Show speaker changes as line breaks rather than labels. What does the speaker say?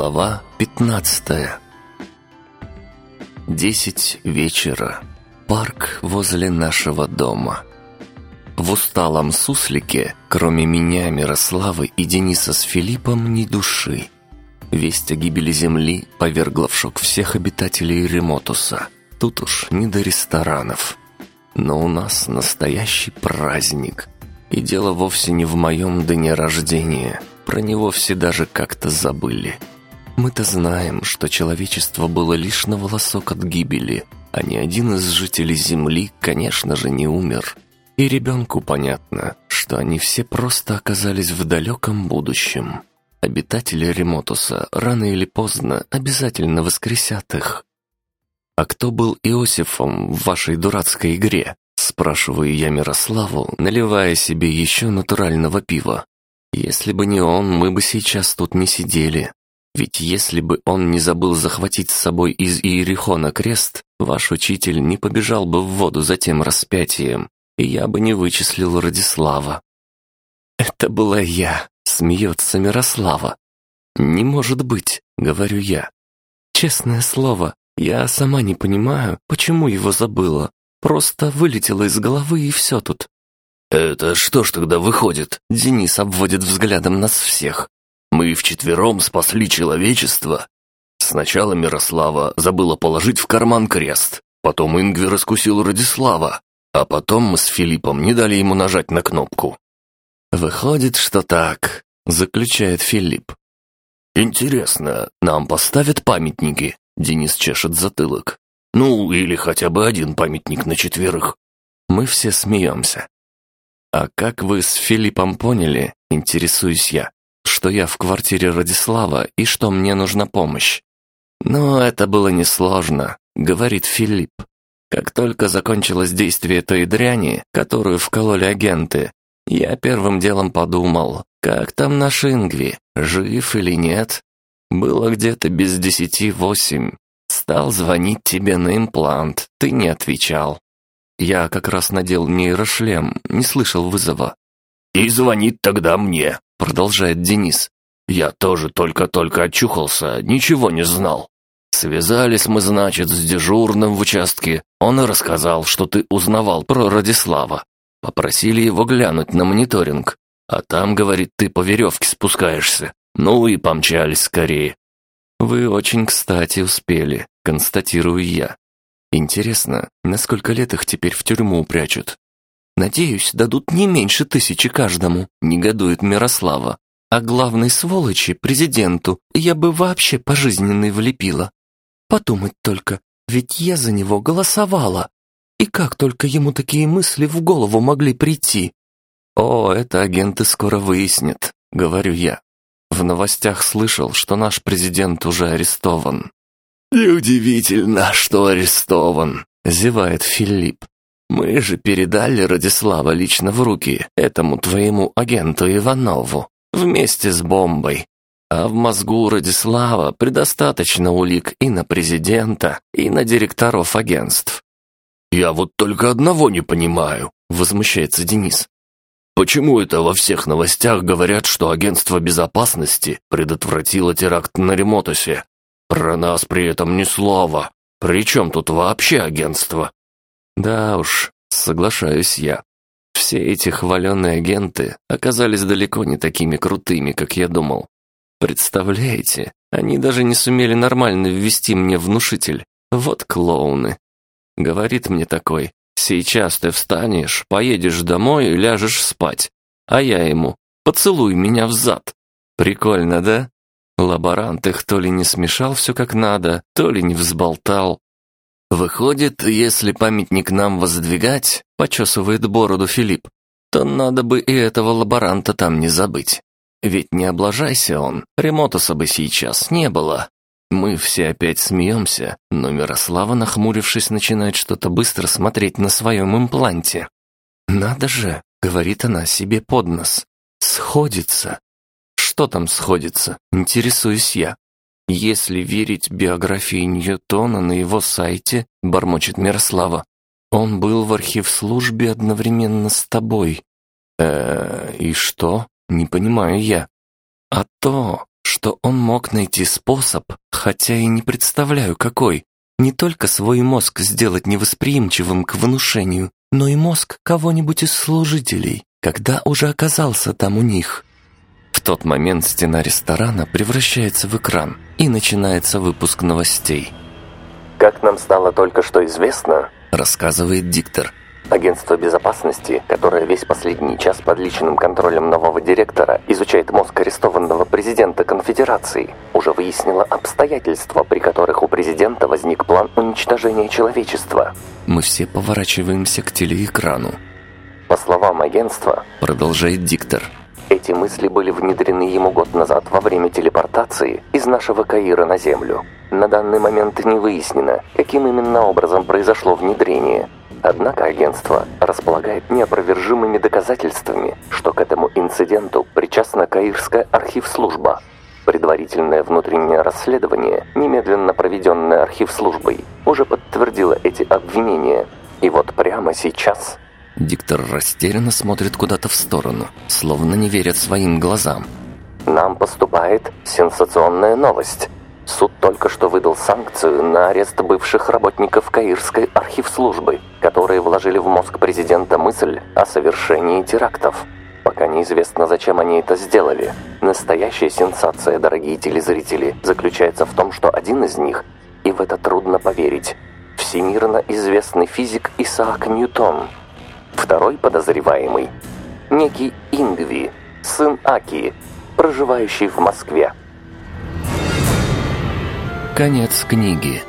Глава 15 Десять вечера. Парк возле нашего дома. В усталом суслике, кроме меня, Мирославы и Дениса с Филиппом, ни души. Весть о гибели Земли повергла в шок всех обитателей Ремотуса. Тут уж не до ресторанов. Но у нас настоящий праздник. И дело вовсе не в моем дне рождения. Про него все даже как-то забыли. Мы-то знаем, что человечество было лишь на волосок от гибели, а ни один из жителей Земли, конечно же, не умер. И ребенку понятно, что они все просто оказались в далеком будущем. Обитатели Ремотуса рано или поздно обязательно воскресят их. «А кто был Иосифом в вашей дурацкой игре?» Спрашиваю я Мирославу, наливая себе еще натурального пива. Если бы не он, мы бы сейчас тут не сидели. Ведь если бы он не забыл захватить с собой из Иерихона крест, ваш учитель не побежал бы в воду за тем распятием, и я бы не вычислил Радислава. «Это была я», — смеется Мирослава. «Не может быть», — говорю я. «Честное слово, я сама не понимаю, почему его забыла. Просто вылетело из головы и все тут».
«Это что ж тогда выходит?» Денис обводит взглядом нас всех. «Мы вчетвером спасли человечество. Сначала Мирослава забыла положить в карман крест, потом Ингви раскусил Радислава, а потом мы с Филиппом не дали ему нажать на кнопку».
«Выходит, что так», — заключает Филипп.
«Интересно, нам поставят памятники?» Денис чешет затылок. «Ну, или хотя бы один памятник на четверых».
Мы все смеемся. «А как вы с Филиппом поняли, интересуюсь я, что я в квартире Радислава и что мне нужна помощь?» «Ну, это было несложно», — говорит Филипп. «Как только закончилось действие той дряни, которую вкололи агенты, я первым делом подумал, как там наш Ингви, жив или нет. Было где-то без десяти восемь. Стал звонить тебе на имплант, ты не отвечал. Я как раз надел нейрошлем, не слышал вызова.
«И звонит тогда мне», — продолжает Денис. «Я тоже только-только очухался, ничего не знал. Связались мы, значит, с дежурным в участке. Он рассказал, что ты узнавал про Радислава. Попросили его глянуть на мониторинг. А там, говорит, ты по веревке спускаешься. Ну и помчались скорее».
«Вы очень кстати успели», — констатирую я. Интересно, на сколько лет их теперь в тюрьму прячут? Надеюсь, дадут не меньше тысячи каждому, негодует Мирослава. А главной сволочи, президенту, я бы вообще пожизненный влепила. Подумать только, ведь я за него голосовала. И как только ему такие мысли в голову могли прийти? О, это агенты скоро выяснят, говорю я. В новостях слышал, что наш президент уже арестован.
«Неудивительно, что арестован», — зевает Филипп. «Мы же передали Радислава лично в руки этому твоему агенту Иванову вместе с бомбой. А в мозгу Радислава предостаточно улик и на президента, и на директоров агентств». «Я вот только одного не понимаю», — возмущается Денис. «Почему это во всех новостях говорят, что агентство безопасности предотвратило теракт на Ремотусе, про нас при этом ни слова. Причем тут вообще агентство?
Да уж, соглашаюсь я. Все эти хваленные агенты оказались далеко не такими крутыми, как я думал. Представляете, они даже не сумели нормально ввести мне внушитель. Вот клоуны. Говорит мне такой, сейчас ты встанешь, поедешь домой и ляжешь спать. А я ему, поцелуй меня в зад. Прикольно, да? Лаборант их то ли не смешал все как надо, то ли не взболтал. Выходит, если памятник нам воздвигать, почесывает бороду Филипп, то надо бы и этого лаборанта там не забыть. Ведь не облажайся он, Ремотуса бы сейчас не было. Мы все опять смеемся, но Мирослава, нахмурившись, начинает что-то быстро смотреть на своем импланте. «Надо же», — говорит она себе под нос, — «сходится, что там сходится, интересуюсь я. Если верить биографии Ньютона на его сайте, бормочет Мирослава, он был в архив-службе одновременно с тобой. э и что? Не понимаю я. А то, что он мог найти способ, хотя и не представляю какой, не только свой мозг сделать невосприимчивым к внушению, но и мозг кого-нибудь из служителей, когда уже оказался там у них. В тот момент стена ресторана превращается в экран, и начинается выпуск новостей.
«Как нам стало только что известно», —
рассказывает диктор,
Агентство безопасности, которое весь последний час под личным контролем нового директора изучает мозг арестованного президента конфедерации, уже выяснило обстоятельства, при которых у президента возник план уничтожения человечества.
Мы все поворачиваемся к телеэкрану.
По словам агентства,
продолжает диктор,
эти мысли были внедрены ему год назад во время телепортации из нашего Каира на Землю. На данный момент не выяснено, каким именно образом произошло внедрение – Однако агентство располагает неопровержимыми доказательствами, что к этому инциденту причастна Каирская архивслужба. Предварительное внутреннее расследование, немедленно проведенное архивслужбой, уже подтвердило эти обвинения. И вот прямо сейчас...
Диктор растерянно смотрит куда-то в сторону, словно не верят своим глазам.
Нам поступает сенсационная новость. Суд только что выдал санкцию на арест бывших работников Каирской архивслужбы, которые вложили в мозг президента мысль о совершении терактов. Пока неизвестно, зачем они это сделали. Настоящая сенсация, дорогие телезрители, заключается в том, что один из них, и в это трудно поверить, всемирно известный физик Исаак Ньютон. Второй подозреваемый – некий Ингви, сын Аки, проживающий в Москве.
Конец книги.